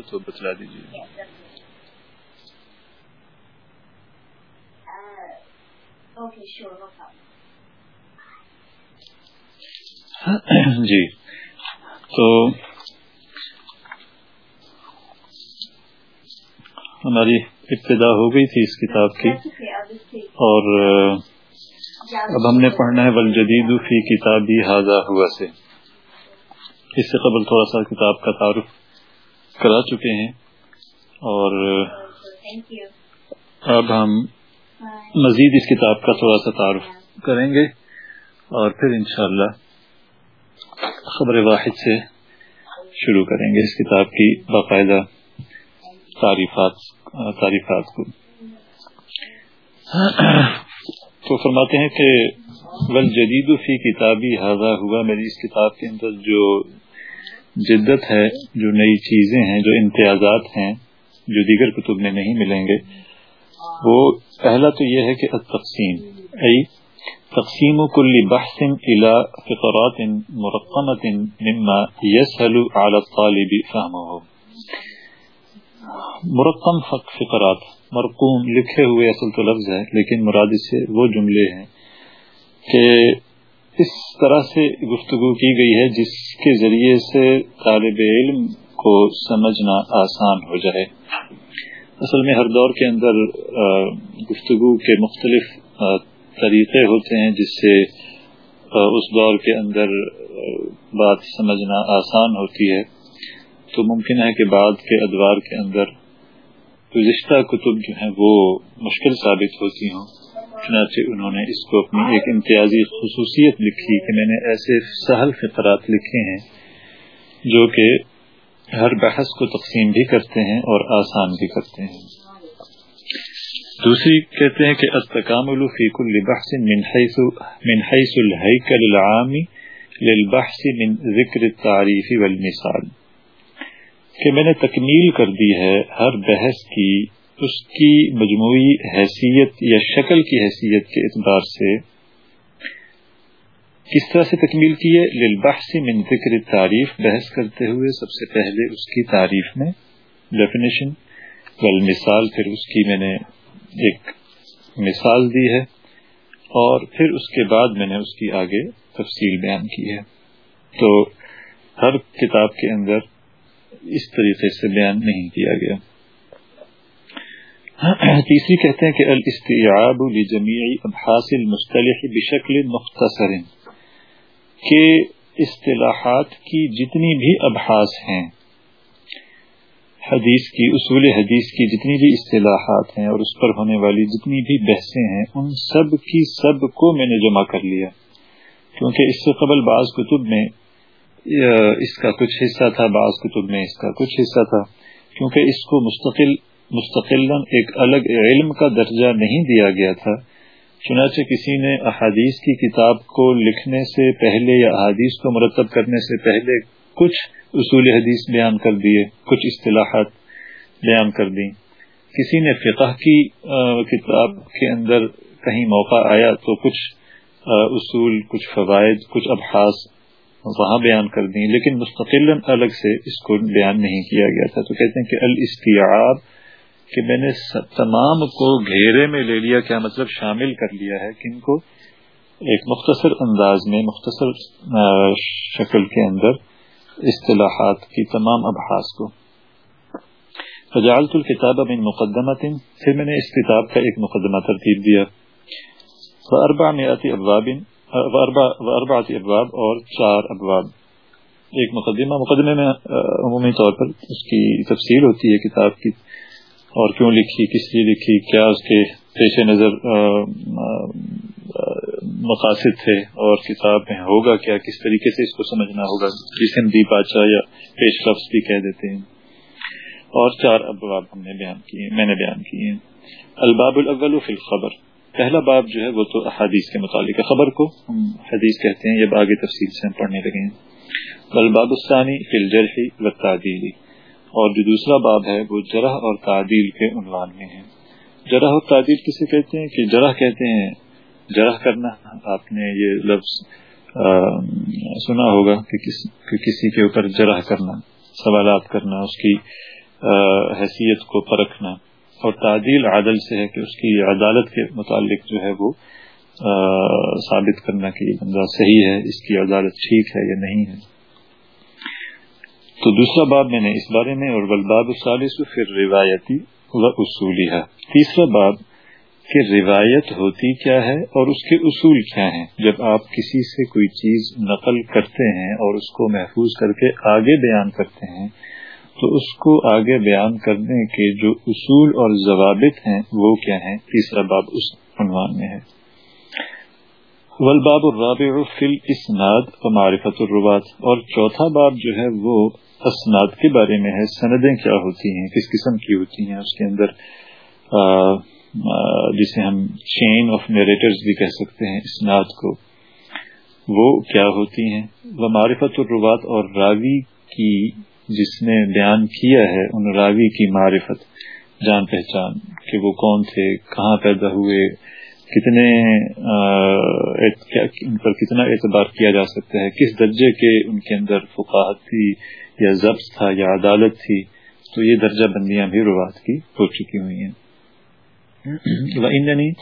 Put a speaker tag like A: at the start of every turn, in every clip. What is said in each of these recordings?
A: تو بتلا دیجیے جی۔ تو ہماری ابتدا ہو گئی تھی اس کتاب کی۔ اور اب ہم نے پڑھنا ہے ولجدید فی کتابی حاضہ ہوا سے۔ اس سے قبل تھوڑا سا کتاب کا تعارف۔ کرا چکے ہیں اور اب ہم مزید اس کتاب کا تھوڑا سا تعارف کریں گے اور پھر انشاءاللہ خبر واحد سے شروع کریں گے اس کتاب کی باقاعدہ تعریفات تعریفات کو۔ تو فرماتے ہیں کہ ول جدید فی کتابی حاضہ ہوا میری اس کتاب کے اندر جو جدت ہے جو نئی چیزیں ہیں، جو امتیازات ہیں، جو دیگر کتب میں نہیں ملیں گے۔ وہ پہلا تو یہ ہے کہ تقسیم ای تقسیم کل بحث الى فقرات مرقمت مما يسهل على الطالب فهمه مرقم فقرات، مرقوم لکھے ہوئے اصل تو لفظ ہے، لیکن مراد سے وہ جملے ہیں کہ اس طرح سے گفتگو کی گئی ہے جس کے ذریعے سے طالب علم کو سمجھنا آسان ہو جائے۔ اصل میں ہر دور کے اندر گفتگو کے مختلف طریقے ہوتے ہیں جس سے اس دور کے اندر بات سمجھنا آسان ہوتی ہے۔ تو ممکن ہے کہ بعد کے ادوار کے اندر گزشتہ کتب جو ہیں وہ مشکل ثابت ہوتی ہوں۔ چنانچہ انہوں نے اس کو اپنی ایک امتیازی خصوصیت لکھی کہ میں نے ایسے سہل فطرات لکھے ہیں جو کہ ہر بحث کو تقسیم بھی کرتے ہیں اور آسان بھی کرتے ہیں۔ دوسری کہتے ہیں کہ استقام فی کل بحث من حیث من حیث الحیکل العامی للبحث من ذکر التعریف والمثال۔ کہ میں نے تکمیل کر دی ہے ہر بحث کی اس کی مجموعی حیثیت یا شکل کی حیثیت کے اعتبار سے کس طرح سے تکمیل کی ہے، للبحث من ذکر تعریف بحث کرتے ہوئے سب سے پہلے اس کی تعریف میں ڈیفینیشن والمثال پھر اس کی میں نے ایک مثال دی ہے، اور پھر اس کے بعد میں نے اس کی آگے تفصیل بیان کی ہے۔ تو ہر کتاب کے اندر اس طریقے سے بیان نہیں کیا گیا۔ تیسری کہتے ہیں کہ الاستیعاب لجمیع ابحاث المصطلح بشکل مختصر، کہ اصطلاحات کی جتنی بھی ابحاث ہیں، حدیث کی، اصول حدیث کی جتنی بھی اصطلاحات ہیں اور اس پر ہونے والی جتنی بھی بحثیں ہیں، ان سب کی سب کو میں نے جمع کر لیا۔ کیونکہ اس سے قبل بعض کتب میں، اس کا کچھ حصہ تھا، بعض کتب میں اس کا کچھ حصہ تھا۔ کیونکہ اس کو مستقل مستقل ایک الگ علم کا درجہ نہیں دیا گیا تھا۔ چنانچہ کسی نے احادیث کی کتاب کو لکھنے سے پہلے یا احادیث کو مرتب کرنے سے پہلے کچھ اصول حدیث بیان کر دیے، کچھ اصطلاحات بیان کر دی کسی نے فقہ کی کتاب کے اندر کہیں موقع آیا تو کچھ اصول، کچھ فوائد، کچھ ابحاث وہاں بیان کر دیں، لیکن مستقل الگ سے اس کو بیان نہیں کیا گیا تھا۔ تو کہتے ہیں کہ الاستیعاب کہ میں نے تمام کو گھیرے میں لے لیا، کیا مطلب شامل کر لیا ہے کن کو ایک مختصر انداز میں، مختصر شکل کے اندر اصطلاحات کی تمام ابحاث کو۔ فجالت الکتاب من مقدمت پھر میں نے اس کتاب کا ایک مقدمہ ترتیب دیا۔ اربع میاتی ابوابن اربعت ابواب اور چار ابواب۔ ایک مقدمہ، مقدمے میں عمومی طور پر اس کی تفصیل ہوتی ہے، کتاب کی اور کیوں لکھی، کس لیے لکھی، کیا اس کے پیش نظر مقاصد تھے اور کتاب میں ہوگا کیا، کس طریقے سے اس کو سمجھنا ہوگا، جسے دی یا پیش لفظ بھی کہہ دیتے ہیں۔ اور چار ابواب ہم نے بیان کیے، میں نے بیان کیے الباب الاول فی الخبر۔ پہلا باب جو ہے وہ تو حدیث کے متعلق ہے، خبر کو ہم حدیث کہتے ہیں، یہ باغی تفصیل سے ہم پڑھنے لگے ہیں۔ الباب الثانی فی الجرح والتعدیل۔ اور جو دوسرا باب ہے وہ جرح اور تعدیل کے عنوان میں ہے۔ جرح اور تعدیل کسے کہتے ہیں؟ کہ جرح کہتے ہیں، جرح کرنا آپ نے یہ لفظ سنا ہوگا کہ کسی کے اوپر جرح کرنا، سوالات کرنا، اس کی حیثیت کو پرکھنا۔ اور تعدیل عادل سے ہے کہ اس کی عدالت کے متعلق جو ہے وہ ثابت کرنا کہ یہ بندہ صحیح ہے، اس کی عدالت ٹھیک ہے یا نہیں ہے۔ تو دوسرا باب میں نے اس بارے میں اور بلباب الثالث پھر روایتی و اصولی ہے تیسرا باب، کہ روایت ہوتی کیا ہے اور اس کے اصول کیا ہیں؟ جب آپ کسی سے کوئی چیز نقل کرتے ہیں اور اس کو محفوظ کر کے آگے بیان کرتے ہیں، تو اس کو آگے بیان کرنے کے جو اصول اور ضوابط ہیں، وہ کیا ہیں؟ تیسرا باب اس عنوان میں ہے۔ والباب الرابع فی الاسناد و معرفت الروات اور چوتھا باب جو ہے، وہ اسناد کے بارے میں ہے، سندیں کیا ہوتی ہیں، کس قسم کی ہوتی ہیں، اس کے اندر جسے ہم چین آف نیریٹرز بھی کہہ سکتے ہیں، اسناد کو، وہ کیا ہوتی ہیں؟ وہ معرفت الروات اور راوی کی جس نے بیان کیا ہے، ان راوی کی معرفت، جان پہچان، کہ وہ کون تھے، کہاں پیدا ہوئے، کتنے ان پر کتنا اعتبار کیا جا سکتا ہے، کس درجے کے ان کے اندر فقاہت تھی یا ضبط تھا یا عدالت تھی، تو یہ درجہ بندیاں بھی روات کی ہو چکی ہوئی ہیں۔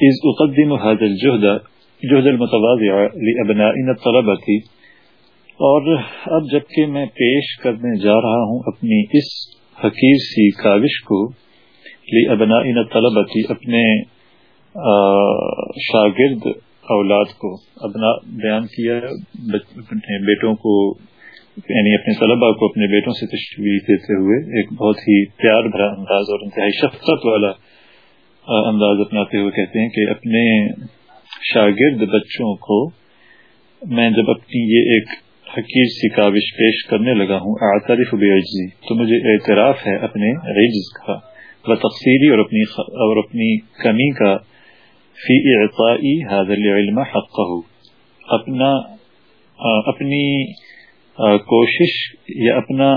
A: از اقدم هذا الجهد، جهد المتواضع لابنائنا الطلبه اور اب جبکہ میں پیش کرنے جا رہا ہوں اپنی اس حقیر سی کاوش کو لی ابنا اپنے شاگرد اولاد کو۔ اپنا بیان کیا اپنے بیٹوں کو یعنی اپنے طلبا کو اپنے بیٹوں سے تشویش دیتے ہوئے ایک بہت ہی پیار بھرا انداز اور انتہائی شفقت والا انداز اپناتے ہوئے کہتے ہیں کہ اپنے شاگرد بچوں کو میں جب اپنی یہ ایک حقیر سی کاوش پیش کرنے لگا ہوں، اعترف بعجزی، تو مجھے اعتراف ہے اپنے رجز کا و تقصیری اور اپنی اور اپنی کمی کا، فی اعطائی هذا العلم حقه۔ اپنا اپنی کوشش یا اپنا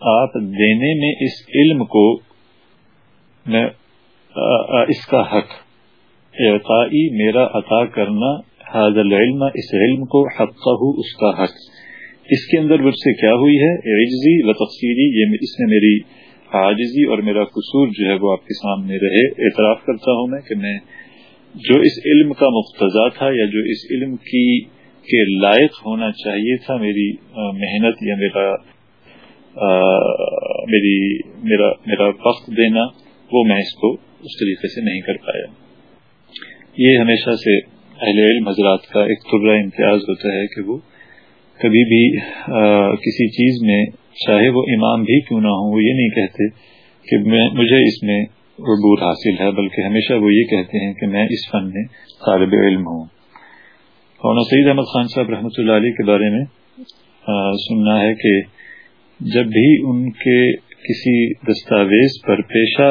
A: آپ دینے میں اس علم کو میں اس کا حق، اعطائی، میرا عطا کرنا، هذا العلم، اس علم کو حقه اس کا حق۔ اس کے اندر مجھ سے کیا ہوئی ہے؟ عجزی و تفصیلی، یہ اس میں میری عاجزی اور میرا قصور جو ہے وہ آپ کے سامنے رہے۔ اعتراف کرتا ہوں میں کہ میں جو اس علم کا مقتضا تھا یا جو اس علم کی کے لائق ہونا چاہیے تھا میری محنت یا میرا میری، میرا میرا وقت دینا، وہ میں اس کو اس طریقے سے نہیں کر پایا۔ یہ ہمیشہ سے اہل علم حضرات کا ایک طبرہ امتیاز ہوتا ہے کہ وہ کبھی بھی کسی چیز میں چاہے وہ امام بھی کیوں نہ ہوں، وہ یہ نہیں کہتے کہ میں، مجھے اس میں عبور حاصل ہے، بلکہ ہمیشہ وہ یہ کہتے ہیں کہ میں اس فن میں طالب علم ہوں۔ اور سعید احمد خان صاحب رحمۃ اللہ علیہ کے بارے میں سننا ہے کہ جب بھی ان کے کسی دستاویز پر پیشہ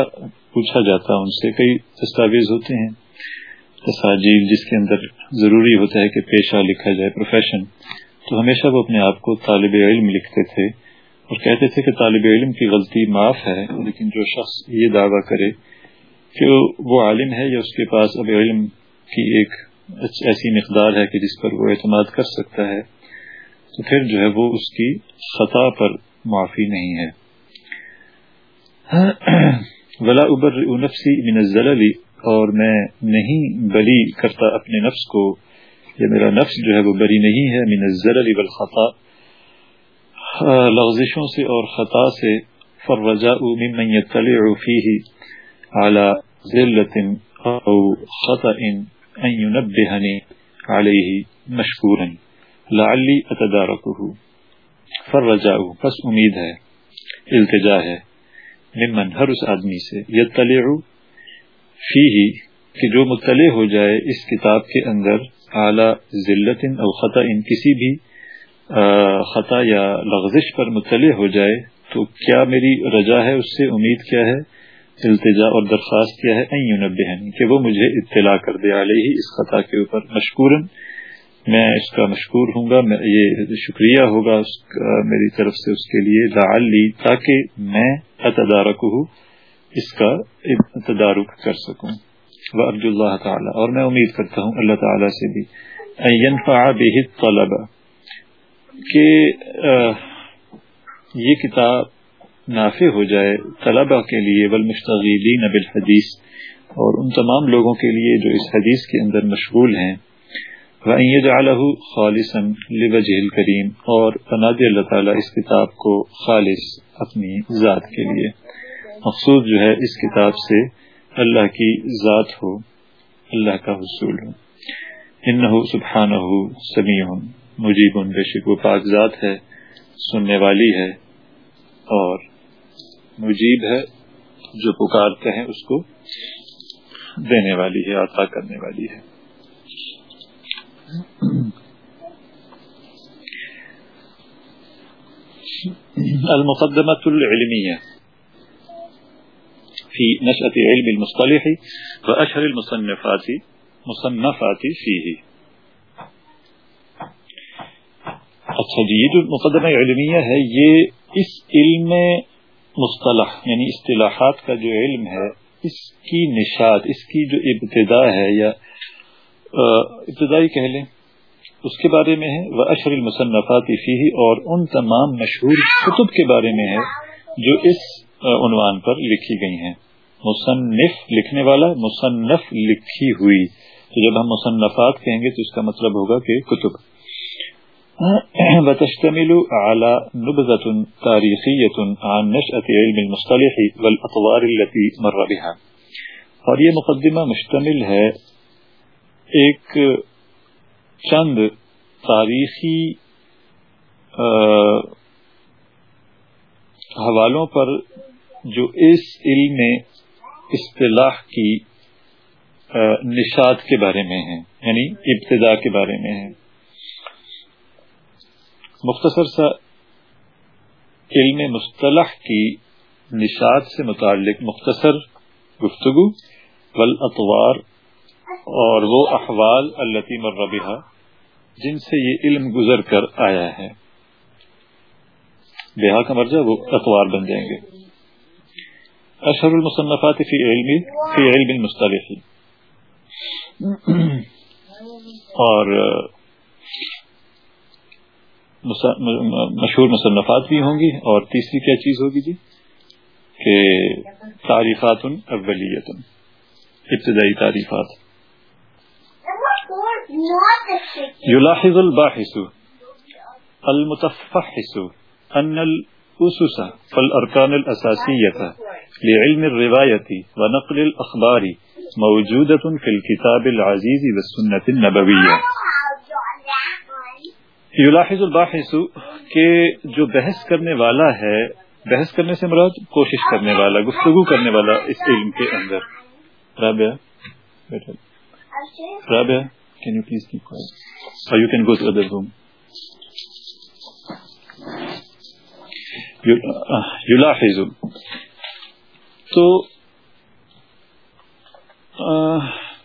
A: پوچھا جاتا، ان سے کئی دستاویز ہوتے ہیں تصاجیل جس کے اندر ضروری ہوتا ہے کہ پیشہ لکھا جائے پروفیشن تو ہمیشہ وہ اپنے آپ کو طالب علم لکھتے تھے اور کہتے تھے کہ طالب علم کی غلطی معاف ہے، لیکن جو شخص یہ دعویٰ کرے کہ وہ عالم ہے یا اس کے پاس اب علم کی ایک ایسی مقدار ہے کہ جس پر وہ اعتماد کر سکتا ہے، تو پھر جو ہے وہ اس کی خطا پر معافی نہیں ہے۔ ولا ابر نفسی من الزلل۔ اور میں نہیں بلی کرتا اپنے نفس کو، یہ میرا نفس جو ہے وہ بری نہیں ہے، من الزلل والخطا لغزشوں سے اور خطا سے۔ فرجاء ممن يطلع فيه على ذلة او خطا ان ينبهني عليه مشكورا. لعلی اتدارکه فرجاء پس امید ہے، التجا ہے. ممن ہر اس آدمی سے یطلع فیہ، کہ جو مطلع ہو جائے اس کتاب کے اندر اعلی ذلت او خطا ان کسی بھی خطا یا لغزش پر مطلع ہو جائے، تو کیا میری رجا ہے، اس سے امید کیا ہے؟ التجا اور درخواست کیا ہے این کہ وہ مجھے اطلاع کر دے، علیہ اس خطا کے اوپر۔ مشکور میں اس کا مشکور ہوں گا یہ شکریہ ہوگا اس کا میری طرف سے اس کے لیے۔ لعلی تاکہ میں اتدارک ہوں اس کا تدارک کر سکوں۔ ارج اللہ تعالی اور میں امید کرتا ہوں اللہ تعالی سے بھی۔ طلبا کہ یہ کتاب نافع ہو جائے طلبہ کے لیے والمشتغلین بالحدیث اور ان تمام لوگوں کے لیے جو اس حدیث کے اندر مشغول ہیں، وَأَن يَجْعَلَهُ خَالِصًا لِوَجْهِ الْكَرِيمِ اور بنا دے اللہ تعالیٰ اس کتاب کو خالص اپنی ذات کے لیے۔ مقصود جو ہے اس کتاب سے اللہ کی ذات ہو، اللہ کا حصول ہو۔ انہو سبحانہ سمیع مجیب بے شک وہ پاک ذات ہے، سننے والی ہے اور مجیب ہے جو پکارتے ہیں، اس کو دینے والی ہے، عطا کرنے والی ہے۔ المقدمة العلمية في نشأة علم المصطلح وأشهر المصنفات، مصنفات فيه اچھا جی یہ جو مقدمہ علمیہ ہے، یہ اس علم مصطلح یعنی اصطلاحات کا جو علم ہے، اس کی نشاد اس کی جو ابتدا ہے، یا ابتدائی کہہ لیں، اس کے بارے میں ہے، وہ اشر المصنفات فی اور ان تمام مشہور کتب کے بارے میں ہے، جو اس عنوان پر لکھی گئی ہیں۔ مصنف لکھنے والا، مصنف لکھی ہوئی۔ تو جب ہم مصنفات کہیں گے تو اس کا مطلب ہوگا کہ کتب۔ وتشتمل على نبذة تاريخية عن نشأة علم المصطلح والأطوار التي مر بها. اور یہ مقدمہ مشتمل ہے ایک چند تاریخی حوالوں پر جو اس علم اصطلاح کی نشاد کے بارے میں ہیں یعنی ابتدا کے بارے میں ہیں۔ مختصر سا علم مصطلح کی نشاد سے متعلق مختصر گفتگو والاطوار اور وہ احوال التی مربحہ جن سے یہ علم گزر کر آیا ہے۔ بیہا کا مرجع وہ اخبار بن جائیں گے۔ اشہر المصنفات فی علم فی علم المصطلح اور مشہور مصنفات بھی ہوں گی اور تیسری کیا چیز ہوگی جی؟ کہ تعریفات اولیت ابتدائی تعریفات۔ يلاحظ الباحث، المتفحص أن الأسس فالأركان الأساسية لعلم الرواية ونقل الأخبار موجودة في الكتاب العزيز والسنة النبوية یلاحظ الباحث کہ جو بحث کرنے والا ہے، بحث کرنے سے مراد کوشش کرنے والا، گفتگو کرنے والا اس علم کے اندر Rabia Rabia, Can you please keep quiet? Or you can go to other room. یلاحظ تو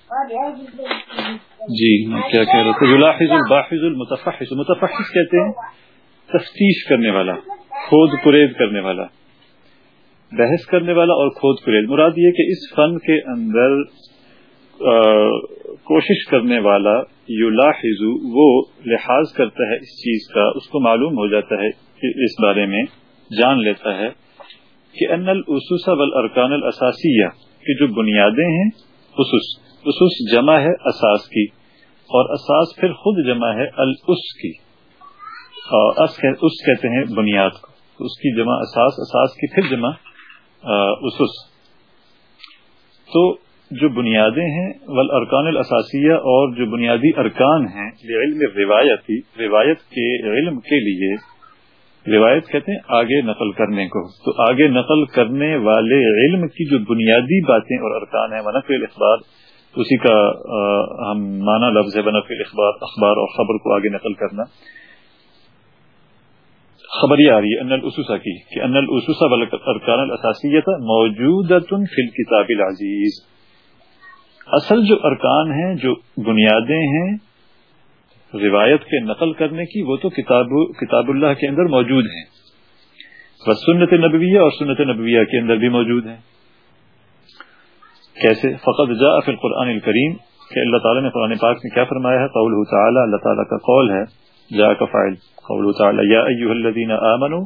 A: جی میں کیا کہہ رہا تھا؟ یلاحظ الباحث المتفحص، متفحص کہتے ہیں تفتیش کرنے والا، کھود پرید کرنے والا، بحث کرنے والا اور کھود پرید مراد یہ کہ اس فن کے اندر کوشش کرنے والا یو وہ لحاظ کرتا ہے اس چیز کا، اس کو معلوم ہو جاتا ہے کہ اس بارے میں جان لیتا ہے کہ ان الاسس والارکان الاساسیہ کی جو بنیادیں ہیں اسس اسس جمع ہے اساس کی اور اساس پھر خود جمع ہے الاس کی۔ اس کہتے ہیں بنیاد کو۔ اس کی جمع اساس اساس کی پھر جمع اسس تو جو بنیادیں ہیں ول ارکان الاساسیہ اور جو بنیادی ارکان ہیں علم روایتی روایت کے علم کے لیے روایت کہتے ہیں آگے نقل کرنے کو۔ تو آگے نقل کرنے والے علم کی جو بنیادی باتیں اور ارکان ہیں ونف الاخبار، اسی کا ہم مانا لفظ ہے ونف الاخبار، اخبار اور خبر کو آگے نقل کرنا۔ خبر یہ آ رہی ہے، ان الاسوسا کی، کہ ان الاسوسا ارکان الاساسیت موجود فی الکتاب العزیز۔ اصل جو ارکان ہیں، جو بنیادیں ہیں روایت کے نقل کرنے کی وہ تو کتاب کتاب اللہ کے اندر موجود ہیں۔ بس سنت نبویہ اور سنت نبویہ کے اندر بھی موجود ہیں۔ کیسے؟ فقط جا فی القرآن الکریم، کہ اللہ تعالیٰ نے قرآن پاک میں کیا فرمایا ہے؟ قول تعالیٰ، اللہ تعالیٰ کا قول ہے۔ جا کا فائل قول تعالیٰ، یا ایوہ الذین آمنوا،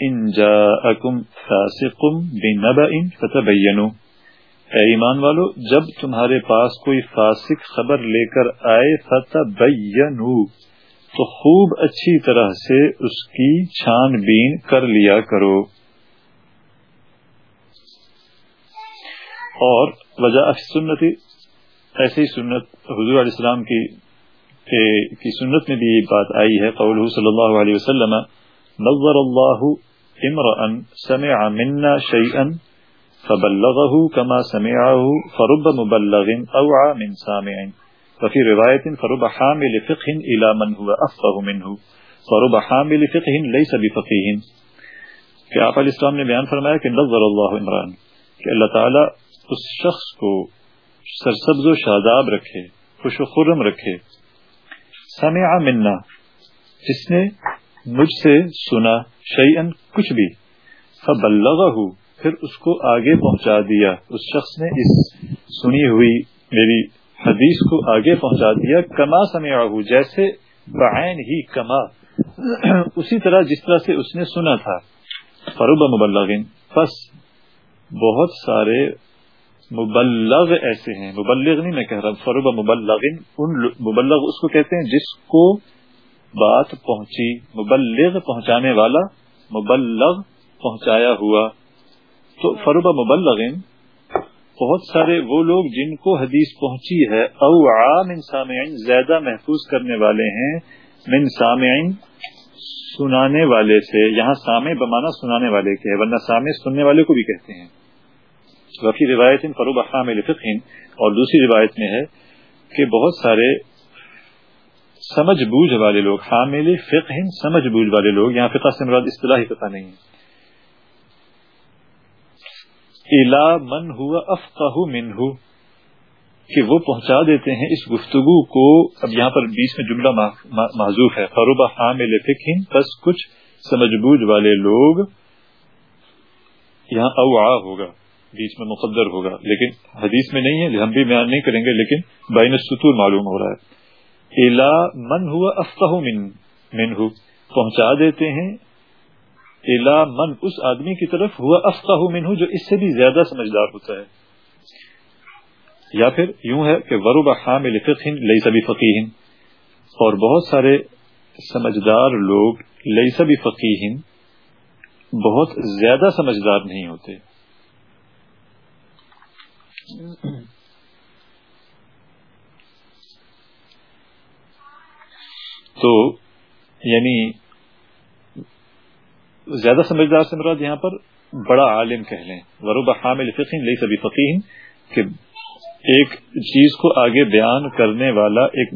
A: ان جاءکم فاسق بنبأ فتبینوا۔ اے ایمان والو، جب تمہارے پاس کوئی فاسق خبر لے کر آئے فتبینوا تو خوب اچھی طرح سے اس کی چھان بین کر لیا کرو۔ اور وجہ سنت، ایسی سنت حضور علیہ السلام کی کی سنت میں بھی یہ بات آئی ہے قول صلی اللہ علیہ وسلم، نظر اللہ امرا سمع منا شيئا فبلغه كما سمعه فرب مبلغ اوعى من سامع. وفي رواية فرب حامل فقه الى من هو افقه منه. فرب حامل فقه ليس بفقيه. کہ آپ علیہ السلام نے بیان فرمایا کہ نظر اللہ عمران، کہ اللہ تعالی اس شخص کو سرسبز و شاداب رکھے، خوش و خرم رکھے. سمع منا، جس نے مجھ سے سنا شیئن کچھ بھی. فبلغہ پھر اس کو آگے پہنچا دیا۔ اس شخص نے اس سنی ہوئی میری حدیث کو آگے پہنچا دیا۔ کما سمعہ جیسے بعین ہی کما۔ اسی طرح جس طرح سے اس نے سنا تھا۔ فروب مبلغین پس بہت سارے مبلغ ایسے ہیں۔ مبلغ نہیں میں کہہ رہا فروب مبلغ۔ ان مبلغ اس کو کہتے ہیں جس کو بات پہنچی۔ مبلغ پہنچانے والا مبلغ پہنچایا ہوا۔ تو فروب مبلغ، بہت سارے وہ لوگ جن کو حدیث پہنچی ہے او عام سامعین، زیادہ محفوظ کرنے والے ہیں، من سامعین سنانے والے سے، یہاں سامع بمانا سنانے والے کے ورنہ سامع سننے والے کو بھی کہتے ہیں۔ وفی روایت فروب حامل فقہ، اور دوسری روایت میں ہے کہ بہت سارے سمجھ بوجھ والے لوگ، حامل فقہ سمجھ بوجھ والے لوگ، یہاں فقہ سے مراد اصطلاحی پتہ نہیں الا من ہوا افقہ منہ کہ وہ پہنچا دیتے ہیں اس گفتگو کو۔ اب یہاں پر بیچ میں جملہ معذوف ہے۔ فروب حامل فقہ بس کچھ سمجھ بوجھ والے لوگ یہاں اوعا ہوگا۔ بیچ میں مقدر ہوگا۔ لیکن حدیث میں نہیں ہے، ہم بھی بیان نہیں کریں گے، لیکن بین ستور معلوم ہو رہا ہے۔ الا من ہوا افقہ من من پہنچا دیتے ہیں الا من، اس آدمی کی طرف ہوا افقہ من جو اس سے بھی زیادہ سمجھدار ہوتا ہے۔ یا پھر یوں ہے کہ ورب حامل فقہ لئی سبھی فقیہن اور بہت سارے سمجھدار لوگ لئی سبھی فقیہن بہت زیادہ سمجھدار نہیں ہوتے۔ تو یعنی زیادہ سمجھدار سے مراد یہاں پر بڑا عالم کہہ لیں۔ وروب حامل فقین لئی سبھی فقین کہ ایک چیز کو آگے بیان کرنے والا ایک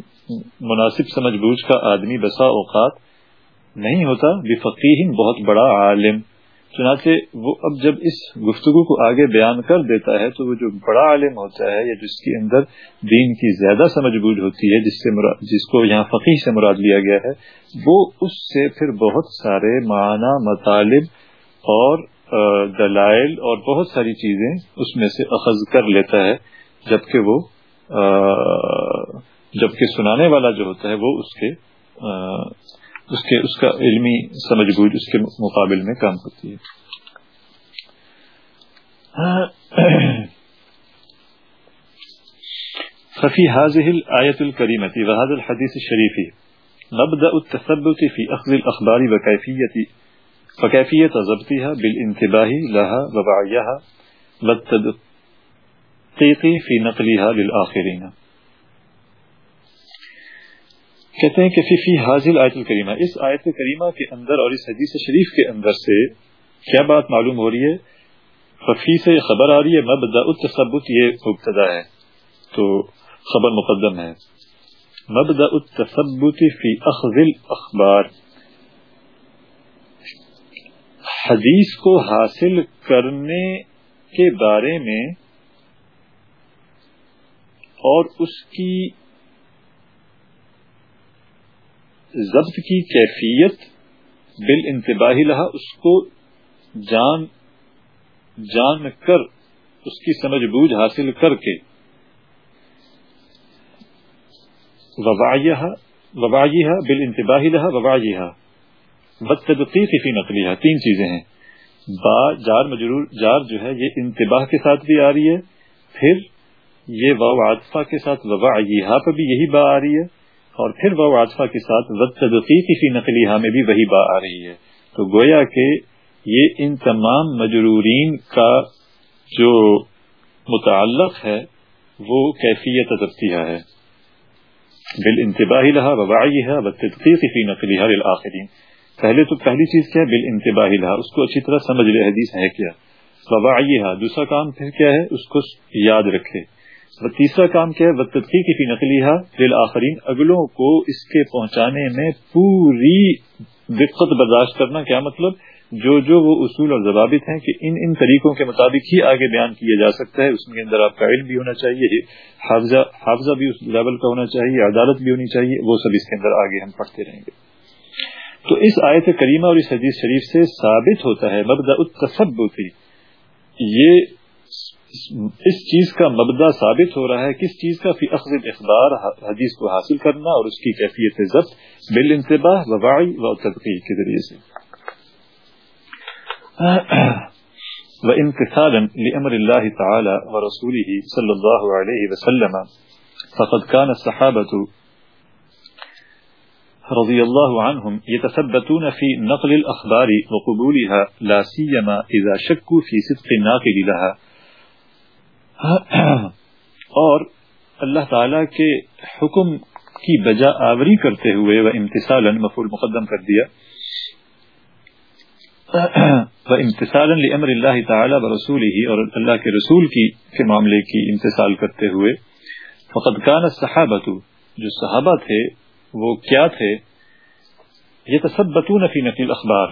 A: مناسب سمجھ بوجھ کا آدمی بسا اوقات نہیں ہوتا۔ بفقین بہت بڑا عالم۔ چنانچہ وہ اب جب اس گفتگو کو آگے بیان کر دیتا ہے تو وہ جو بڑا عالم ہوتا ہے یا جس کے اندر دین کی زیادہ سمجھ بوجھ ہوتی ہے، جس سے مراد جس کو یہاں فقی سے مراد لیا گیا ہے، وہ اس سے پھر بہت سارے معنی، مطالب اور دلائل اور بہت ساری چیزیں اس میں سے اخذ کر لیتا ہے، جبکہ وہ جبکہ سنانے والا جو ہوتا ہے وہ اس کے اس کے اس کا علمی سمجھ بوجھ اس کے مقابل میں کام کرتی ہے ففي هذه الآية الكريمة وهذا الحديث الشريف نبدأ التثبت في أخذ الأخبار وكيفية وكيفية ضبطها بالانتباه لها ووعيها والتدقيق في نقلها للآخرين کہتے ہیں کہ فی حاضل آیت الکریمہ۔ اس آیت کریمہ کے اندر اور اس حدیث شریف کے اندر سے کیا بات معلوم ہو رہی ہے؟ ففی سے خبر آ رہی ہے مبدا التثبت، یہ مبتدا ہے۔ تو خبر مقدم ہے۔ مبدا التثبت فی اخذ الاخبار۔ حدیث کو حاصل کرنے کے بارے میں اور اس کی ضبط کی کیفیت بال انتباہ لہا، اس کو جان جان کر، اس کی سمجھ بوجھ حاصل کر کے۔ وبائیہ بال انتباہ لہا وبائیہ بدتدقیق فی نقلیہ تین چیزیں ہیں۔ با، جار مجرور، جار جو ہے، یہ انتباہ کے ساتھ بھی آ رہی ہے۔ پھر یہ واو عاطفہ کے ساتھ وبا پر بھی یہی با آ رہی ہے۔ اور پھر واو عاطفہ کے ساتھ بدتدقیق فی نقلیہ میں بھی وہی با آ رہی ہے۔ تو گویا کہ یہ ان تمام مجرورین کا جو متعلق ہے، وہ کیفیت تفتیہ ہے۔ بال انتباہ لہا وبائی ہے بدتدقیق فی نقلیہ للآخرین۔ پہلے تو پہلی چیز کیا بال انتباہ لہا۔ اس کو اچھی طرح سمجھ لے، حدیث ہے کیا؟ وبائی دوسرا کام پھر کیا ہے؟ اس کو یاد رکھے۔ تیسرا کام کیا ہے بدتدقیق فی نقلیہ للآخرین، اگلوں کو اس کے پہنچانے میں پوری دقت برداشت کرنا کیا مطلب؟ جو جو وہ اصول اور ضوابط ہیں کہ ان ان طریقوں کے مطابق ہی آگے بیان کیا جا سکتا ہے، اس کے اندر آپ کا علم بھی ہونا چاہیے حافظہ حافظہ بھی اس لیول کا ہونا چاہیے، عدالت بھی ہونی چاہیے، وہ سب اس کے اندر آگے ہم پڑھتے رہیں گے۔ تو اس آیت کریمہ اور اس حدیث شریف سے ثابت ہوتا ہے مبدا التصبتی یہ اس چیز کا مبدا ثابت ہو رہا ہے کس چیز کا؟ فی اخذ الاخبار حدیث کو حاصل کرنا اور اس کی کیفیت ضبط بالانتباہ وواعی و تدقیق کے ذریعے سے۔ وامتثالا لامر الله تعالى ورسوله صلى الله عليه وسلم فقد كان الصحابه رضي الله عنهم يتثبتون في نقل الاخبار وقبولها لا سيما اذا شكوا في صدق الناقل لها۔ اور اللہ تعالی کے حکم کی بجا آوری کرتے ہوئے وہ امتصالا مفعول مقدم کر دیا امتسال امر اللہ تعالیٰ برسول ہی اور اللہ کے رسول کی، کے معاملے کی امتسال کرتے ہوئے فقط کان صحابت جو صحابہ تھے، وہ کیا تھے؟ یہ تصبت نفی نفی اخبار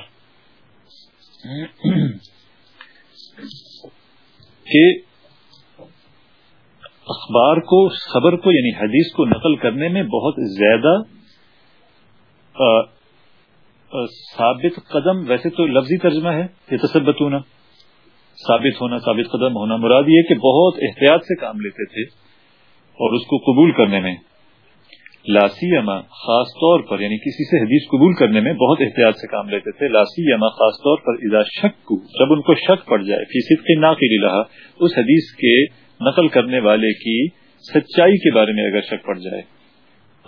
A: کہ اخبار کو خبر کو یعنی حدیث کو نقل کرنے میں بہت زیادہ ثابت قدم، ویسے تو لفظی ترجمہ ہے یہ تصبت ہونا ثابت ہونا، ثابت قدم ہونا۔ مراد یہ کہ بہت احتیاط سے کام لیتے تھے اور اس کو قبول کرنے میں۔ لاسی اما خاص طور پر یعنی کسی سے حدیث قبول کرنے میں بہت احتیاط سے کام لیتے تھے۔ لاسی اما خاص طور پر، اذا شک کو جب ان کو شک پڑ جائے، فی صدق ناقل لہا، اس حدیث کے نقل کرنے والے کی سچائی کے بارے میں اگر شک پڑ جائے۔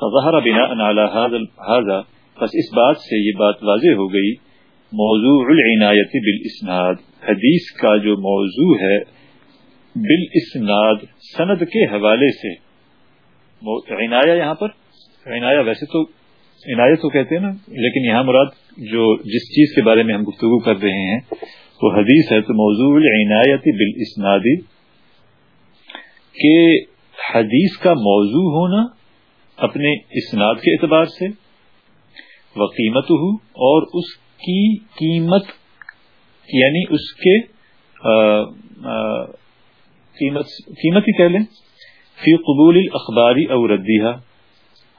A: فظہر بنا هذا بس اس بات سے یہ بات واضح ہو گئی، موضوع العنایت بالاسناد، حدیث کا جو موضوع ہے، بالاسناد سند کے حوالے سے۔ عنایہ یہاں پر؟ عنایہ ویسے تو عنایت تو کہتے ہیں نا، لیکن یہاں مراد جو جس چیز کے بارے میں ہم گفتگو کر رہے ہیں، وہ حدیث ہے، تو موضوع العنایت بالاسناد کہ حدیث کا موضوع ہونا اپنے اسناد کے اعتبار سے وقیمت ہو اور اس کی قیمت یعنی اس کے قیمت ہی کہہ لیں، فی قبول اخباری اور ردیہ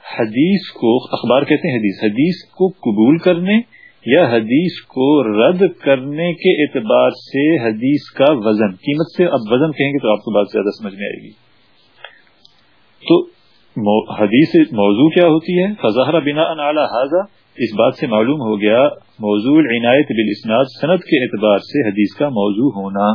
A: حدیث کو، اخبار کہتے ہیں حدیث حدیث کو قبول کرنے یا حدیث کو رد کرنے کے اعتبار سے حدیث کا وزن، قیمت سے اب وزن کہیں گے تو آپ کو بات زیادہ سمجھ میں آئے گی۔ تو حدیث موضوع کیا ہوتی ہے؟ فضاہرہ بنا ان حاضہ اس بات سے معلوم ہو گیا موضوع عنایت بالاسناد سند کے اعتبار سے حدیث کا موضوع ہونا،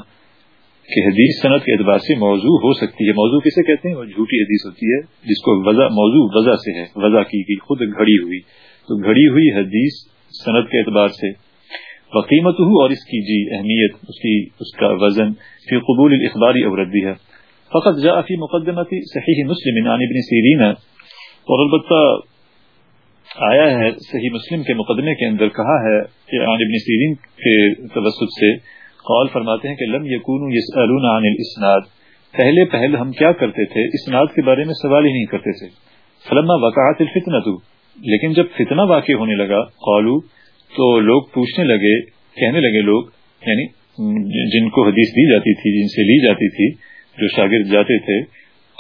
A: کہ حدیث سند کے اعتبار سے موضوع ہو سکتی ہے۔ موضوع کسے کہتے ہیں؟ وہ جھوٹی حدیث ہوتی ہے، جس کو وضع، موضوع وضع سے ہے۔ وضع کی گئی، خود گھڑی ہوئی۔ تو گھڑی ہوئی حدیث سند کے اعتبار سے. وقیمت ہو اور اس کی جی اہمیت، اس کی، اس کا وزن فی قبول الاخباری اور ردی ہے فقط جا فی مقدمتی صحیح مسلم عن ابن سیرین. اور البتہ آیا ہے، صحیح مسلم کے مقدمے کے اندر کہا ہے کہ عن ابن سیرین کے توسط سے قول فرماتے ہیں کہ لم یکونوا یسالون عن الاسناد. پہلے پہل ہم کیا کرتے تھے؟ اسناد کے بارے میں سوال ہی نہیں کرتے تھے. فلما وقعت الفتنہ لیکن جب فتنہ واقع ہونے لگا، قالو، تو لوگ پوچھنے لگے، کہنے لگے لوگ یعنی جن کو حدیث دی جاتی تھی، جن سے لی جاتی تھی، جو شاگرد جاتے تھے،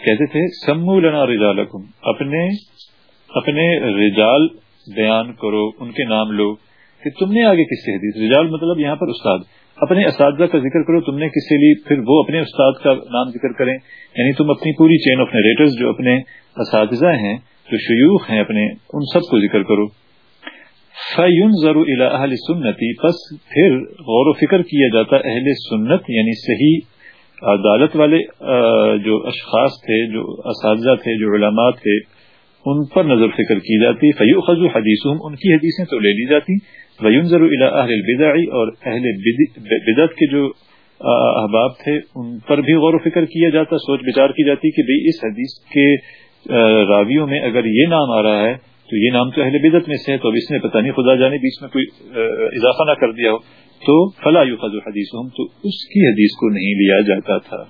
A: کہتے تھے، سمو لنا رجالکم، اپنے اپنے رجال بیان کرو، ان کے نام لو، کہ تم نے آگے کس سے حدیث؟ رجال مطلب یہاں پر استاد۔ اپنے اساتذہ کا ذکر کرو، تم نے کس سے لی؟ پھر وہ اپنے استاد کا نام ذکر کریں۔ یعنی تم اپنی پوری چین آف نیریٹرز جو اپنے اساتذہ ہیں جو شیوخ ہیں اپنے ان سب کو ذکر کرو۔ فیون ضرور اہل سنتی بس پھر غور و فکر کیا جاتا اہل سنت یعنی صحیح عدالت والے جو اشخاص تھے، جو اساتذہ تھے، جو علماء تھے، ان پر نظر فکر کی جاتی۔ فیو خزو حدیث ان کی حدیثیں تو لے لی جاتی۔ ویون ضرور اہل البدعی اور اہل بدعت کے جو احباب تھے، ان پر بھی غور و فکر کیا جاتا، سوچ بچار کی جاتی کہ بھئی اس حدیث کے راویوں میں اگر یہ نام آ رہا ہے، تو یہ نام تو اہل بدت میں سے ہے، تو اب اس نے پتہ نہیں، خدا جانے بیچ میں کوئی اضافہ نہ کر دیا ہو۔ تو فلا فلاح حدیث تو اس کی حدیث کو نہیں لیا جاتا تھا۔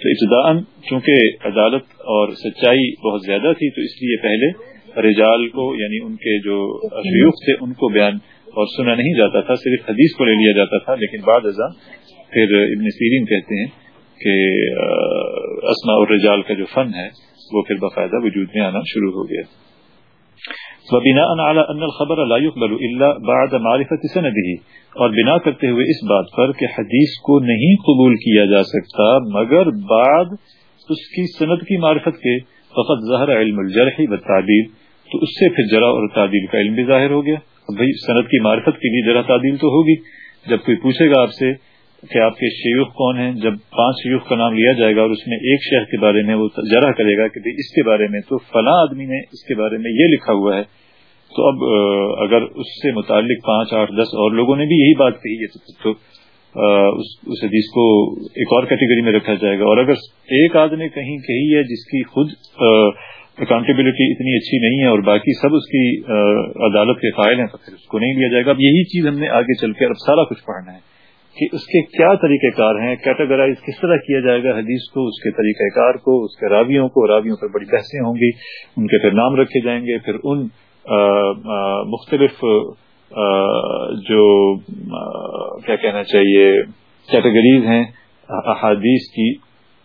A: تو ابتدا چونکہ عدالت اور سچائی بہت زیادہ تھی، تو اس لیے پہلے رجال کو یعنی ان کے جو شیوخ تھے، ان کو بیان اور سنا نہیں جاتا تھا، صرف حدیث کو لے لیا جاتا تھا۔ لیکن بعد ازاں پھر ابن سیرین کہتے ہیں کہ اسما اور رجال کا جو فن ہے وہ پھر باقاعدہ وجود میں آنا شروع ہو گیا۔ وبناء على ان الخبر لا يقبل الا بعد معرفه سنده۔ اور بنا کرتے ہوئے اس بات پر کہ حدیث کو نہیں قبول کیا جا سکتا، مگر بعد اس کی سند کی معرفت کے فقط ظاہر علم الجرح والتعدیل، تو اس سے پھر جرح اور تعدیل کا علم بھی ظاہر ہو گیا۔ اب بھئی سند کی معرفت کے لیے جرح تعدیل تو ہوگی۔ جب کوئی پوچھے گا آپ سے کہ آپ کے شیوخ کون ہیں؟ جب پانچ شیوخ کا نام لیا جائے گا اور اس میں ایک شہر کے بارے میں وہ جرح کرے گا کہ اس کے بارے میں، تو فلاں آدمی نے اس کے بارے میں یہ لکھا ہوا ہے۔ تو اب اگر اس سے متعلق پانچ، آٹھ، دس اور لوگوں نے بھی یہی بات کہی ہے، تو اس حدیث کو ایک اور کیٹیگری میں رکھا جائے گا۔ اور اگر ایک آدمی کہیں کہی ہے جس کی خود اکاؤنٹیبلٹی اتنی اچھی نہیں ہے اور باقی سب اس کی عدالت کے فائل ہیں، تو پھر اس کو نہیں لیا جائے گا۔ اب یہی چیز ہم نے آگے چل کے اب سارا کچھ پڑھنا ہے۔ کہ اس کے کیا طریقہ کار ہیں؟ کیٹاگرائز کس طرح کیا جائے گا حدیث کو، اس کے طریقہ کار کو، اس کے راویوں کو؟ راویوں پر بڑی بحثیں ہوں گی، ان کے پھر نام رکھے جائیں گے، پھر ان مختلف جو کیا کہنا چاہیے کیٹیگریز ہیں، احادیث کی،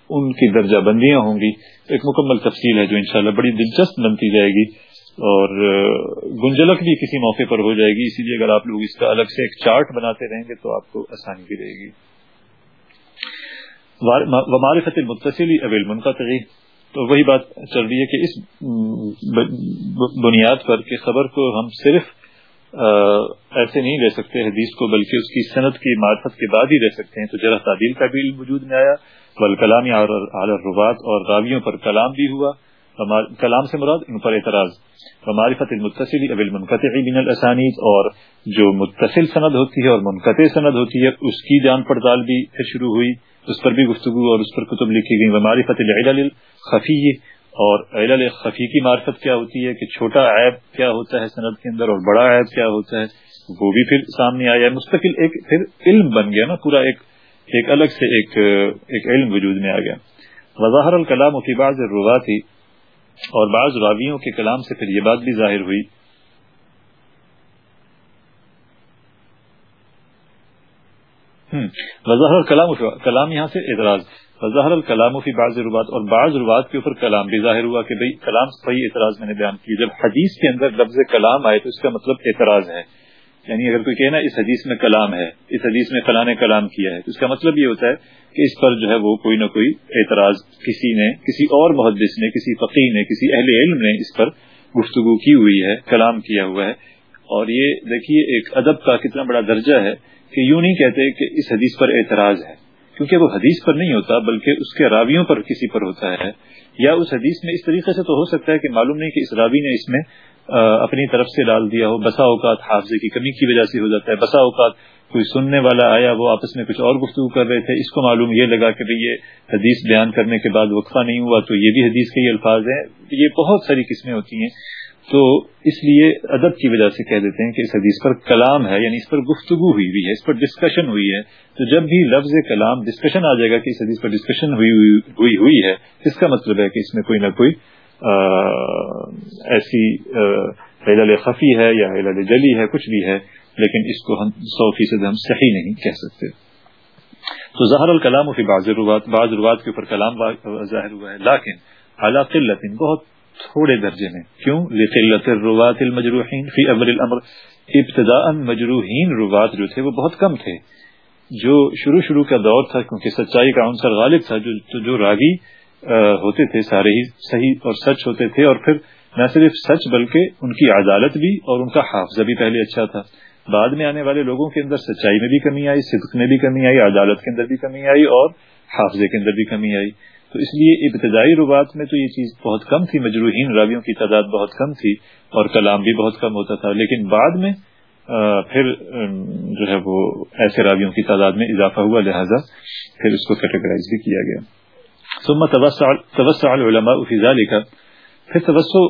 A: ان کی درجہ بندیاں ہوں گی۔ ایک مکمل تفصیل ہے جو انشاءاللہ بڑی دلچسپ بنتی جائے گی۔ اور گنجلک بھی کسی موقع پر ہو جائے گی، اسی لیے اگر آپ لوگ اس کا الگ سے ایک چارٹ بناتے رہیں گے تو آپ کو آسانی بھی رہے گی۔ معرفت متصلی اول منقطعی تو وہی بات چل رہی ہے کہ اس بنیاد پر کہ خبر کو ہم صرف ایسے نہیں لے سکتے، حدیث کو، بلکہ اس کی صنعت کی معرفت کے بعد ہی لے سکتے ہیں۔ تو جرح تعدیل کا بھی وجود میں آیا بل کلام ربات اور راویوں پر کلام بھی ہوا۔ کلام سے مراد ان پر اعتراض. معرفت المتصل اب المنقطع من الاسانید اور جو متصل سند ہوتی ہے اور منقطع سند ہوتی ہے، اس کی جان پڑتال بھی پھر شروع ہوئی، اس پر بھی گفتگو اور اس پر کتب لکھی گئی معرفت العلل الخفی اور علل خفی کی معرفت کیا ہوتی ہے کہ چھوٹا عیب کیا ہوتا ہے سند کے اندر اور بڑا عیب کیا ہوتا ہے، وہ بھی پھر سامنے آیا. مستقل ایک پھر علم بن گیا نا، پورا ایک ایک الگ سے ایک ایک علم وجود میں آ گیا. وظاہر الکلام کی بعض الرواتی اور بعض راویوں کے کلام سے پھر یہ بات بھی ظاہر ہوئی۔ وظاہر کلام کلام یہاں سے اعتراض۔ وظاہر الکلام فی بعض روات، اور بعض روات کے اوپر کلام بھی ظاہر ہوا کہ بھئی کلام صحیح اعتراض میں نے بیان کی۔ جب حدیث کے اندر لفظ کلام آئے تو اس کا مطلب اعتراض ہے۔ یعنی اگر کوئی کہنا اس حدیث میں کلام ہے، اس حدیث میں فلاں نے کلام کیا ہے، تو اس کا مطلب یہ ہوتا ہے کہ اس پر جو ہے وہ کوئی نہ کوئی اعتراض کسی نے، کسی اور محدث نے، کسی فقیر نے، کسی اہل علم نے اس پر گفتگو کی ہوئی ہے، کلام کیا ہوا ہے۔ اور یہ دیکھیے ایک ادب کا کتنا بڑا درجہ ہے کہ یوں نہیں کہتے کہ اس حدیث پر اعتراض ہے۔ کیونکہ وہ حدیث پر نہیں ہوتا، بلکہ اس کے راویوں پر کسی پر ہوتا ہے۔ یا اس حدیث میں اس طریقے سے تو ہو سکتا ہے کہ معلوم نہیں کہ اس راوی نے اس میں اپنی طرف سے ڈال دیا ہو۔ بسا اوقات حافظے کی کمی کی وجہ سے ہو جاتا ہے۔ بسا اوقات کوئی سننے والا آیا، وہ آپس میں کچھ اور گفتگو کر رہے تھے۔ اس کو معلوم یہ لگا کہ یہ حدیث بیان کرنے کے بعد وقفہ نہیں ہوا، تو یہ بھی حدیث کے ہی الفاظ ہیں۔ یہ بہت ساری قسمیں ہوتی ہیں۔ تو اس لیے ادب کی وجہ سے کہہ دیتے ہیں کہ اس حدیث پر کلام ہے یعنی اس پر گفتگو ہوئی ہوئی ہے، اس پر ڈسکشن ہوئی ہے۔ تو جب بھی لفظ کلام ڈسکشن آ جائے گا کہ اس حدیث پر ڈسکشن ہوئی ہوئی ہوئی ہے، اس کا مطلب ہے کہ اس میں کوئی نہ کوئی ایسی علل خفی ہے یا علل جلی ہے، کچھ بھی ہے، لیکن اس کو ہم سو فیصد ہم صحیح نہیں کہہ سکتے۔ تو ظاہر الکلام فی بعض روات بعض روات کے اوپر کلام ظاہر ہوا ہے، لیکن اعلیٰ قلت بہت تھوڑے درجے میں۔ کیوں؟ لقلت الروات المجروحین فی اول الامر۔ ابتداء مجروحین روات جو تھے وہ بہت کم تھے۔ جو شروع شروع کا دور تھا، کیونکہ سچائی کا عنصر غالب تھا، جو جو راگی ہوتے تھے، سارے ہی صحیح اور سچ ہوتے تھے اور پھر نہ صرف سچ بلکہ ان کی عدالت بھی اور ان کا حافظہ بھی پہلے اچھا تھا۔ بعد میں آنے والے لوگوں کے اندر سچائی میں بھی کمی آئی، صدق میں بھی کمی آئی، عدالت کے اندر بھی کمی آئی اور حافظے کے اندر بھی کمی آئی۔ تو اس لیے ابتدائی روبات میں تو یہ چیز بہت کم تھی، مجروحین، راویوں کی تعداد بہت کم تھی اور کلام بھی بہت کم ہوتا تھا۔ لیکن بعد میں پھر جو ہے وہ ایسے راویوں کی تعداد میں اضافہ ہوا، لہذا پھر اس کو کیٹیگرائز بھی کیا گیا۔ ثم توسع توسع العلماء في ذلك. پھر توسع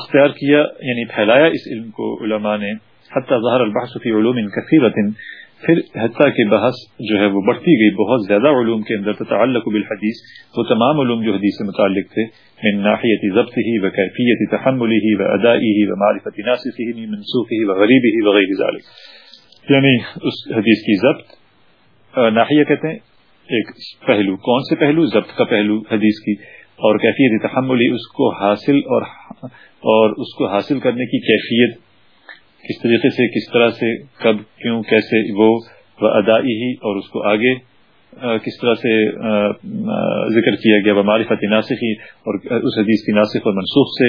A: اختیار کیا یعنی يعني پھیلایا اس علم کو علماء نے حتی ظهر البحث في علوم كثيرة. پھر حتی کہ بحث جو ہے وہ بڑھتی گئی بہت زیادہ علوم کے اندر تتعلق بالحدیث وہ تمام علوم جو حدیث سے متعلق تھے من ناحیه ضبطه و کیفیت تحمله و ادائه و معرفت ناسخه من منسوخه و غریبه و غیر ذلك. یعنی اس حدیث کی ضبط آه، ناحیه کہتے ہیں ایک پہلو، کون سے پہلو؟ ضبط کا پہلو حدیث کی۔ اور کیفیت تحملی، اس کو حاصل اور اور اس کو حاصل کرنے کی کیفیت، کس طریقے سے، کس طرح سے، کب، کیوں، کیسے، وہ ادائی ہی اور اس کو آگے کس طرح سے ذکر کیا گیا وہ معرفت ناسخی، اور اس حدیث کی ناسخ اور منسوخ سے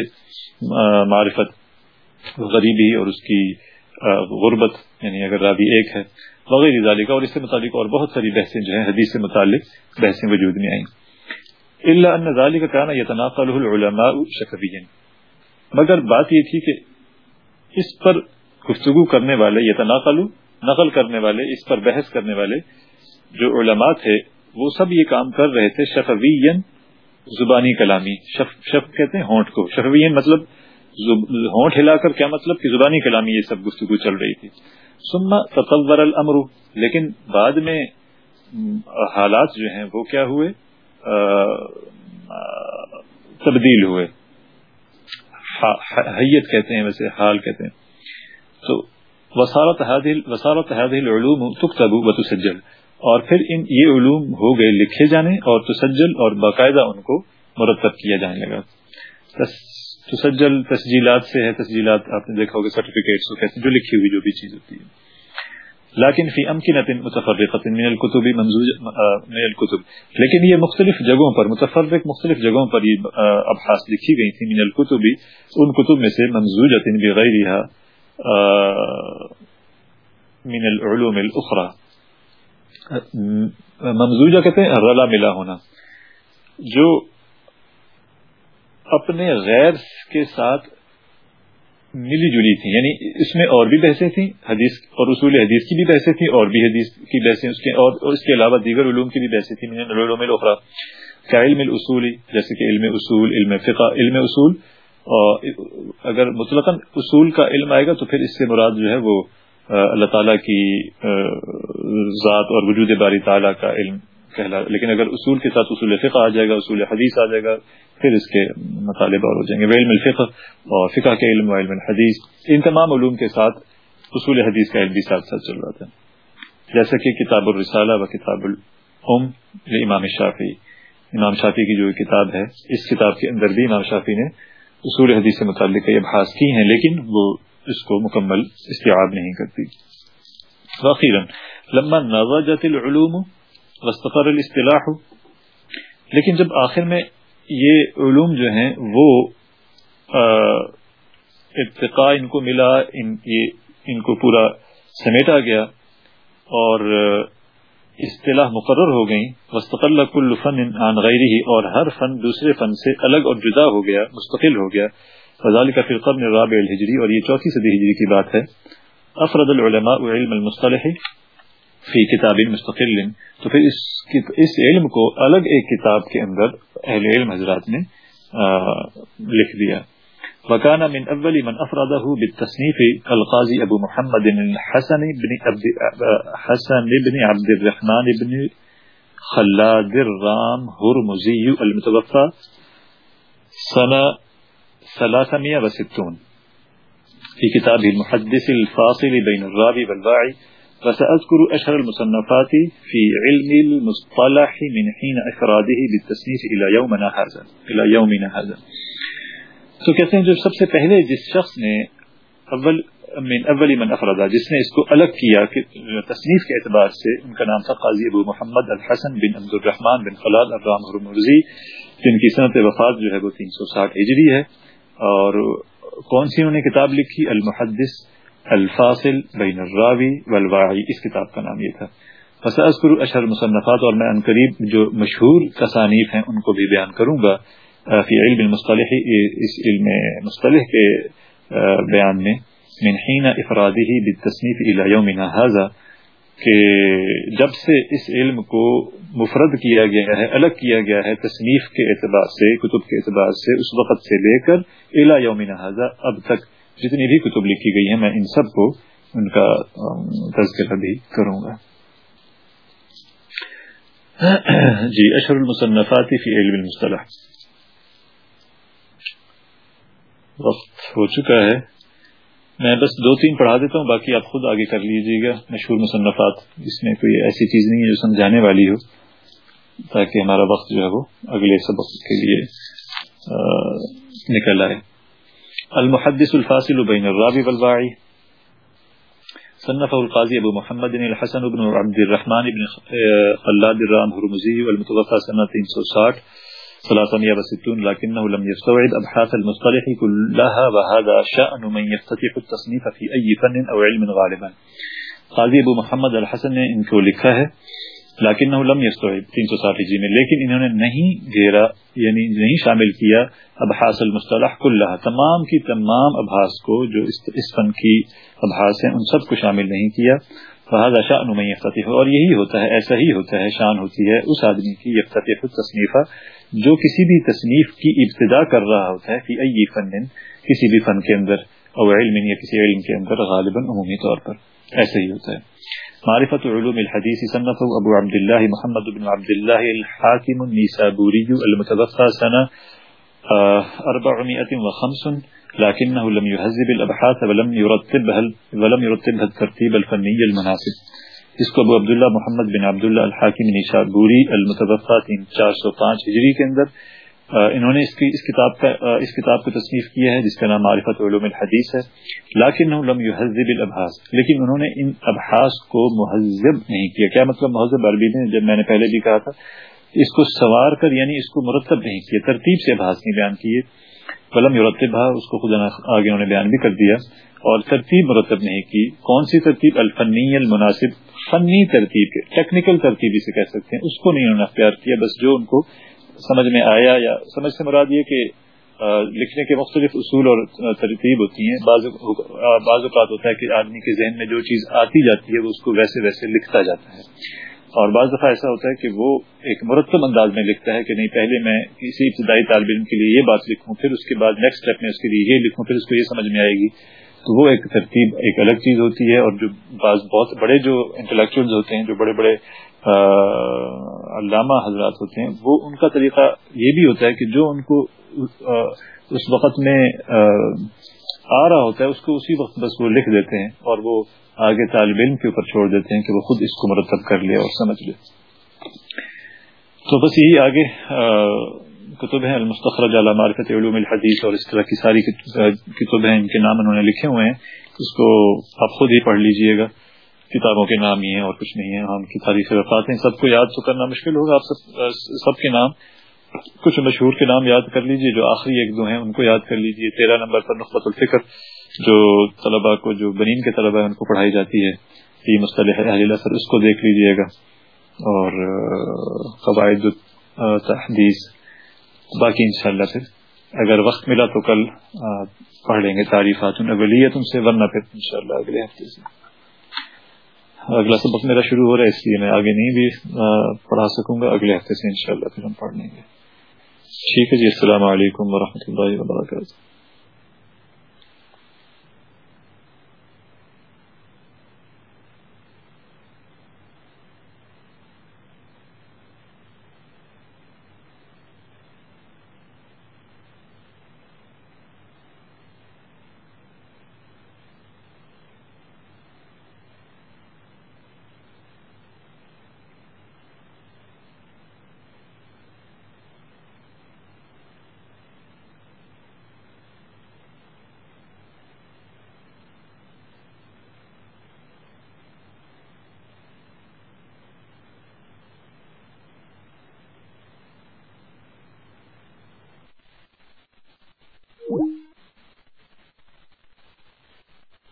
A: معرفت غریبی اور اس کی غربت یعنی اگر رابی ایک ہے وغیرہ ذالکہ اور اس سے متعلق اور بہت ساری بحثیں جو ہیں، حدیث سے متعلق بحثیں وجود میں آئیں۔ اللہ ان ذالک کانا یتناقلہ العلماء شکوین مگر بات یہ تھی کہ اس پر گفتگو کرنے والے یا نقل کرنے والے، اس پر بحث کرنے والے جو علماء تھے، وہ سب یہ کام کر رہے تھے شفوین زبانی کلامی، شف شف کہتے ہیں ہونٹ کو۔ شفوین مطلب ہونٹ ہلا کر کیا مطلب کہ زبانی کلامی یہ سب گفتگو چل رہی تھی۔ سما تصور الامر، لیکن بعد میں حالات جو ہیں وہ کیا ہوئے؟ تبدیل ہوئے۔ حیت کہتے ہیں ویسے، حال کہتے ہیں۔ تو وسارت وسارت العلوم تکتب و تسجل۔ اور پھر ان، یہ علوم ہو گئے لکھے جانے اور تسجل اور باقاعدہ ان کو مرتب کیا جانے لگا۔ تسجل تسجیلات سے ہے تسجیلات آپ نے دیکھا ہوگا سرٹیفکیٹس کو کہتے ہیں جو لکھی ہوئی جو بھی چیز ہوتی ہے۔ لیکن فی امکنت متفرقت من الكتب منزوج من الكتب لیکن یہ مختلف جگہوں پر، متفرق مختلف جگہوں پر یہ ابحاث لکھی گئی تھی، من الكتب ان کتب میں سے منزوجت بغیرها من العلوم الاخرى۔ ممزوجہ کہتے ہیں، رلا ملا ہونا۔ جو اپنے غیر کے ساتھ ملی جلی تھی یعنی اس میں اور بھی بحثیں تھیں، حدیث اور اصول حدیث کی بھی بحثیں تھیں، اور بھی حدیث کی بحثیں اس کے، اور اس کے علاوہ دیگر علوم کی بھی بحثیں تھیں یعنی علوم الاخرى کا علم الاصول، جیسے کہ علم اصول، علم فقہ، علم اصول اگر مطلق اصول کا علم آئے گا تو پھر اس سے مراد جو ہے وہ اللہ تعالیٰ کی ذات اور وجود باری تعالیٰ کا علم کہلا، لیکن اگر اصول کے ساتھ اصول فقہ آ جائے گا، اصول حدیث آ جائے گا، پھر اس کے مطالبہ اور ہو جائیں گے۔ علم الفقہ اور فقہ کے علم و علم الحدیث، ان تمام علوم کے ساتھ اصول حدیث کا علم بھی ساتھ ساتھ چل رہا تھا۔ جیسا کہ کتاب الرسالہ و کتاب الام امام شافی امام شافی کی جو کتاب ہے، اس کتاب کے اندر بھی امام شافی نے اصول حدیث سے متعلق کئی ابحاث کی ہیں، لیکن وہ اس کو مکمل استعاب نہیں کرتی۔ واخیرا، لما نضجت العلوم واستقر الاصطلاح. لیکن جب آخر میں یہ علوم جو ہیں وہ ارتقاء ان کو ملا ان, یہ ان کو پورا سمیٹا گیا اور اصطلاح مقرر ہو گئی مستقل کل فن عن غیری اور ہر فن دوسرے فن سے الگ اور جدا ہو گیا مستقل ہو گیا. فضال کا فرقب رابع الحجری اور یہ چوتھی صدی ہجری کی بات ہے. افرد العلماء علم المصطلح في كتاب مستقل. تو پھر إس, علم کو الگ ایک کتاب کے اندر اہل علم حضرات نے آه، لکھ دیا وَكَانَ مِنْ أَوَّلِ مَنْ أَفْرَدَهُ بِالتَّصْنِيفِ الْقَاضِ أَبُو مُحَمَّدٍ الْحَسَنِ بْنِ عَبْدِ آه، حَسَنِ بْنِ عَبْدِ الرَّحْمَنِ بْنِ خَلَّادِ الرَّامِ هُرْمُزِيُّ الْمُتَوَفَّى سَنَ 360 في كِتَابِ المحدث الفاصل بين الرابي والباعي فسأذكر أشهر المصنفات في علم المصطلح من حين إفراده بالتصنيف إلى يومنا هذا، إلى يومنا هذا. تو کہتے ہیں جو سب سے پہلے جس شخص نے اول من اولی من افردا، جس نے اس کو الگ کیا کہ تصنیف کے اعتبار سے، ان کا نام تھا قاضی ابو محمد الحسن بن عبد الرحمان بن خلال الرام حرمرزی جن کی صنعت وفات جو ہے وہ تین سو ساٹھ ہجری ہے. اور کون سی انہوں نے کتاب لکھی؟ المحدث الفاصل بین الراوی والواعی، اس کتاب کا نام یہ تھا۔ فسأذکر اشہر مصنفات اور میں انقریب جو مشہور تصانیف ہیں ان کو بھی بیان کروں گا۔ فی علم المصطلح اس علم مصطلح کے بیان میں۔ من حین افرادی بالتصنیف الى یومنا هذا، کہ جب سے اس علم کو مفرد کیا گیا ہے، الگ کیا گیا ہے، تصنیف کے اعتبار سے، کتب کے اعتبار سے، اس وقت سے لے کر الا یوم نہذا اب تک جتنی بھی کتب لکھی گئی ہیں، میں ان سب کو ان کا تذکرہ بھی کروں گا۔ جی اشر المصنفات فی علم المصطلح۔ وقت ہو چکا ہے۔ میں بس دو تین پڑھا دیتا ہوں، باقی آپ خود آگے کر لیجیے گا۔ مشہور مصنفات، اس میں کوئی ایسی چیز نہیں ہے جو سمجھانے والی ہو، تاکہ ہمارا وقت جو ہے وہ اگلے سبق کے لیے نکل آئے۔ المحدث الفاصل بین الرابی والواعی صنف القاضی أبو محمد الحسن بن عبد الرحمن بن خلاد الرام حرمزی والمتوفى سنة 360 ثلاثمية وستون لكنه لم يستوعب أبحاث المصطلح كلها وهذا شأن من يفتتح التصنيف في أي فن أو علم غالبا. قاضی أبو محمد الحسن نے إن کو لکھا ہے لیکن لم يستوعب تین سو ساٹھ جی میں، لیکن انہوں نے نہیں گھیرا یعنی نہیں شامل کیا ابحاث المصطلح کلها تمام کی تمام ابحاث کو جو اس فن کی ابحاث ہیں، ان سب کو شامل نہیں کیا۔ فہذا شأن من يفتتح، اور یہی ہوتا ہے، ایسا ہی ہوتا ہے، شان ہوتی ہے اس آدمی کی یفتتح التصنیفہ، جو کسی بھی تصنیف کی ابتدا کر رہا ہوتا ہے فی ای فن کسی بھی فن کے اندر، او علم یا کسی علم کے اندر، غالباً عمومی طور پر ایسا ہی ہوتا ہے۔ معرفت علوم الحدیث صنف أبو عبد الله محمد بن عبد الله الحاكم النيسابوري المتوفى سنة 405 لكنه لم يهذب الأبحاث ولم يرتبها ولم يرتبها الترتيب الفني المناسب. اس کو ابو عبداللہ محمد بن عبداللہ الحاکم نشابوری المتوفا تین چار سو پانچ ہجری کے اندر انہوں نے اس کی، اس کتاب کا اس کتاب کو تصنیف کیا ہے، جس کا نام معرفت علوم الحدیث ہے۔ لیکن لم يهذب الابحاث۔ لیکن انہوں نے ان ابحاث کو مہذب نہیں کیا۔ کیا مطلب مہذب عربی میں؟ جب میں نے پہلے بھی کہا تھا، اس کو سوار کر یعنی اس کو مرتب نہیں کیا، ترتیب سے ابحاث نہیں بیان کیے۔ ولم یورتب اس کو خود آگے انہوں نے بیان بھی کر دیا۔ اور ترتیب مرتب نہیں کی۔ کون سی ترتیب؟ الفنی المناسب۔ فنی ترتیب ٹیکنیکل ترتیب اسے کہہ سکتے ہیں۔ اس کو نہیں انہوں نے اختیار کیا، بس جو ان کو سمجھ میں آیا یا سمجھ سے مراد یہ کہ لکھنے کے مختلف اصول اور ترتیب ہوتی ہیں۔ بعض اوقات ہوتا ہے کہ آدمی کے ذہن میں جو چیز آتی جاتی ہے، وہ اس کو ویسے ویسے لکھتا جاتا ہے۔ اور بعض دفعہ ایسا ہوتا ہے کہ وہ ایک مرتب انداز میں لکھتا ہے کہ نہیں، پہلے میں کسی ابتدائی طالب علم کے لیے یہ بات لکھوں، پھر اس کے بعد نیکسٹ اسٹیپ میں اس کے لیے یہ لکھوں، پھر اس کو یہ سمجھ میں آئے گی۔ تو وہ ایک ترتیب، ایک الگ چیز ہوتی ہے۔ اور جو بعض بہت بڑے جو انٹلیکچوئل ہوتے ہیں، جو بڑے بڑے علامہ حضرات ہوتے ہیں، وہ ان کا طریقہ یہ بھی ہوتا ہے کہ جو ان کو اس وقت میں آ رہا ہوتا ہے، اس کو اسی وقت بس وہ لکھ دیتے ہیں اور وہ آگے طالب علم کے اوپر چھوڑ دیتے ہیں کہ وہ خود اس کو مرتب کر لے اور سمجھ لے۔ تو بس یہی آگے کتب ہیں، المستخرج على معرفت علوم الحدیث اور اس طرح کی ساری کتب ہیں، ان کے نام انہوں نے لکھے ہوئے ہیں، اس کو آپ خود ہی پڑھ لیجیے گا۔ کتابوں کے نام ہی ہیں اور کچھ نہیں ہے ہم کی تاریخ وفات ہیں۔ سب کو یاد تو کرنا مشکل ہوگا، آپ سب سب کے نام۔ کچھ مشہور کے نام یاد کر لیجیے، جو آخری ایک دو ہیں، ان کو یاد کر لیجیے۔ تیرہ نمبر پر نقبت الفکر، جو طلبا کو، جو بنین کے طلبا ان کو پڑھائی جاتی ہے۔ یہ مصطلح سر اس کو دیکھ لیجیے گا۔ اور، قواعد تحدیث باقی انشاءاللہ پھر۔ اگر وقت ملا تو کل پڑھ لیں گے تعریفات اگلیت ان سے، ورنہ پھر انشاءاللہ اگلے ہفتے سے۔ اگلا سبق میرا شروع ہو رہا ہے، اس لیے میں آگے نہیں بھی پڑھا سکوں گا۔ اگلے ہفتے سے انشاءاللہ پھر ہم پڑھ لیں گے۔ ٹھیک ہے جی السلام علیکم ورحمۃ اللہ وبرکاتہ۔